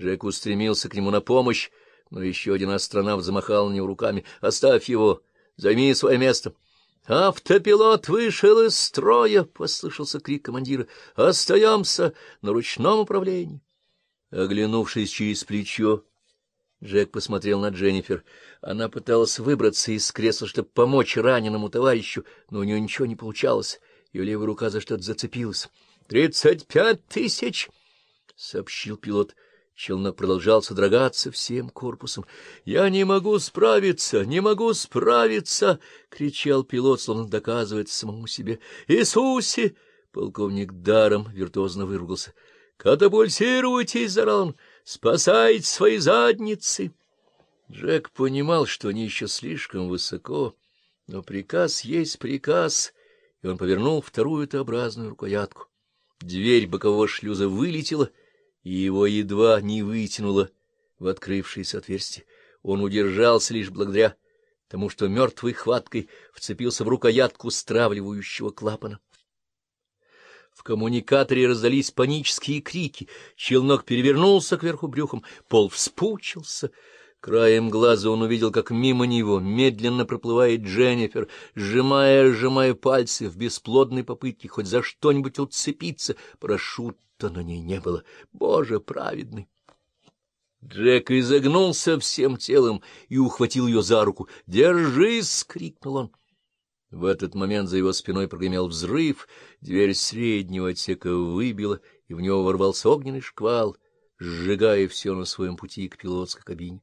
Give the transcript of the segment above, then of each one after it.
Джек устремился к нему на помощь, но еще один астронавт замахал на него руками. — Оставь его! Займи свое место! — Автопилот вышел из строя! — послышался крик командира. — Остаемся на ручном управлении! Оглянувшись через плечо, Джек посмотрел на Дженнифер. Она пыталась выбраться из кресла, чтобы помочь раненому товарищу, но у нее ничего не получалось. Ее левая рука за что-то зацепилась. — Тридцать пять тысяч! — сообщил пилот. Челнок продолжал содрогаться всем корпусом. — Я не могу справиться, не могу справиться! — кричал пилот, словно доказывает самому себе. — Иисусе! — полковник даром виртуозно выругался. — Катапультируйтесь, зарал он! Спасайте свои задницы! Джек понимал, что они еще слишком высоко, но приказ есть приказ, и он повернул вторую Т-образную рукоятку. Дверь бокового шлюза вылетела, и его едва не вытянуло в открывшееся отверстие. Он удержался лишь благодаря тому, что мертвой хваткой вцепился в рукоятку стравливающего клапана. В коммуникаторе раздались панические крики, челнок перевернулся кверху брюхом, пол вспучился. Краем глаза он увидел, как мимо него медленно проплывает Дженнифер, сжимая сжимая пальцы в бесплодной попытке хоть за что-нибудь уцепиться. Парашюта на ней не было. Боже праведный! Джек изогнулся всем телом и ухватил ее за руку. «Держись!» — крикнул он. В этот момент за его спиной прогремел взрыв, дверь среднего отсека выбила, и в него ворвался огненный шквал, сжигая все на своем пути к пилотской кабине.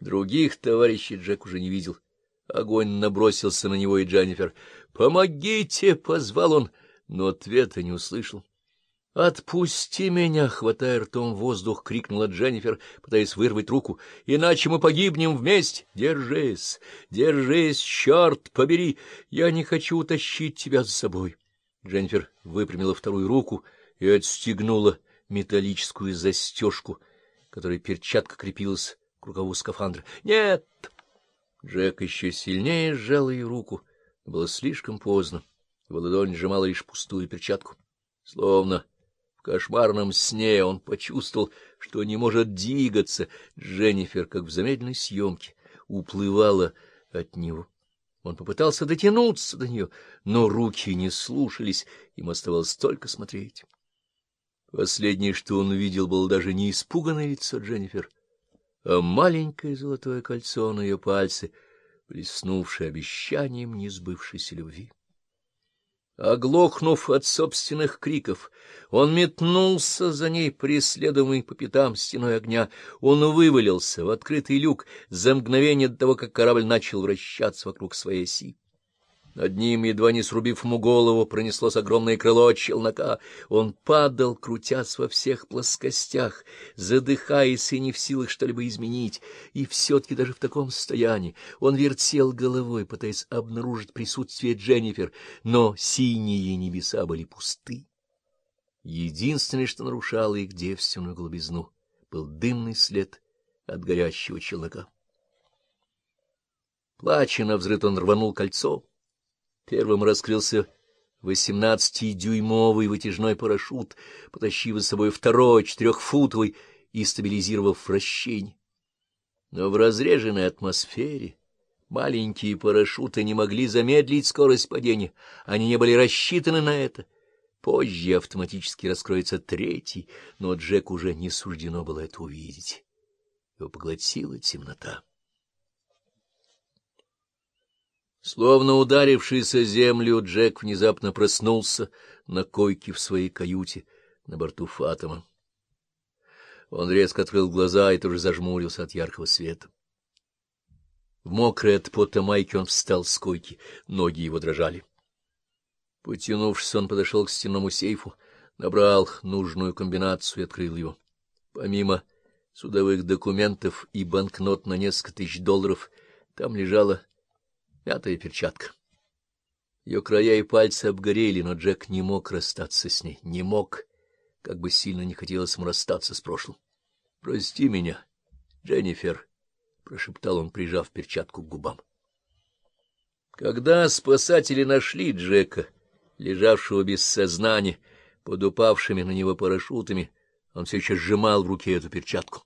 Других товарищей Джек уже не видел. Огонь набросился на него и Дженнифер. «Помогите!» — позвал он, но ответа не услышал. «Отпусти меня!» — хватая ртом воздух, крикнула Дженнифер, пытаясь вырвать руку. «Иначе мы погибнем вместе! Держись! Держись, черт побери! Я не хочу утащить тебя за собой!» Дженнифер выпрямила вторую руку и отстегнула металлическую застежку, которой перчатка крепилась к рукаву скафандра. «Нет!» Джек еще сильнее сжал ее руку. Было слишком поздно. Его ладонь сжимала лишь пустую перчатку. Словно в кошмарном сне он почувствовал, что не может двигаться. Дженнифер, как в замедленной съемке, уплывала от него. Он попытался дотянуться до нее, но руки не слушались, им оставалось только смотреть. Последнее, что он увидел, было даже не испуганное лицо Дженнифер, а маленькое золотое кольцо на ее пальце, блеснувшее обещанием несбывшейся любви. Оглохнув от собственных криков, он метнулся за ней, преследуемый по пятам стеной огня. Он вывалился в открытый люк за мгновение до того, как корабль начал вращаться вокруг своей оси. Над ним, едва не срубив ему голову, пронеслось огромное крыло челнока. Он падал, крутясь во всех плоскостях, задыхаясь и не в силах что-либо изменить. И все-таки даже в таком состоянии он вертел головой, пытаясь обнаружить присутствие Дженнифер, но синие небеса были пусты. Единственное, что нарушало их девственную голубизну, был дымный след от горящего челнока. Плача на взрыв он рванул кольцо, Первым раскрылся восемнадцатидюймовый вытяжной парашют, потащив за собой второй четырехфутовый и стабилизировав вращение. Но в разреженной атмосфере маленькие парашюты не могли замедлить скорость падения, они не были рассчитаны на это. Позже автоматически раскроется третий, но Джек уже не суждено было это увидеть. Его поглотила темнота. Словно ударившийся землю, Джек внезапно проснулся на койке в своей каюте на борту Фатома. Он резко открыл глаза и тоже зажмурился от яркого света. В мокрой от пота майке он встал с койки, ноги его дрожали. Потянувшись, он подошел к стенному сейфу, набрал нужную комбинацию и открыл его. Помимо судовых документов и банкнот на несколько тысяч долларов, там лежала Пятая перчатка. Ее края и пальцы обгорели, но Джек не мог расстаться с ней, не мог, как бы сильно не хотелось ему расстаться с прошлым. — Прости меня, Дженнифер, — прошептал он, прижав перчатку к губам. Когда спасатели нашли Джека, лежавшего без сознания, под упавшими на него парашютами, Он все еще сжимал в руке эту перчатку.